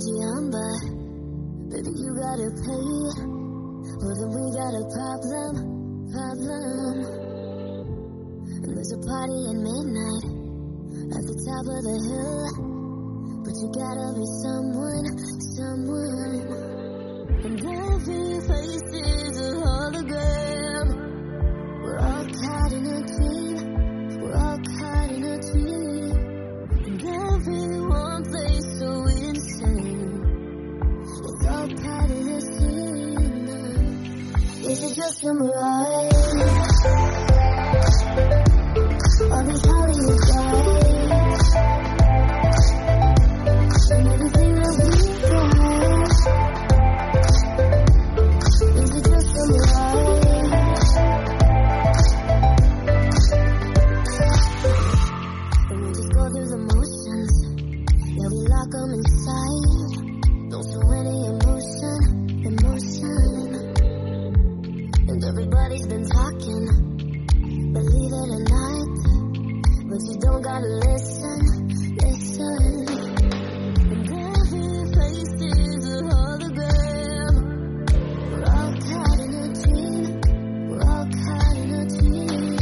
Dion, but baby, you gotta pay. Well, then we got a problem, problem. And there's a party at midnight at the top of the hill, but you gotta be someone. just come right. you don't gotta listen, listen. Every is a hologram. We're all caught in a dream. We're all caught in a dream.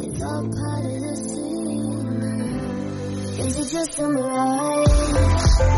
It's all part of the. Is it just a mirage?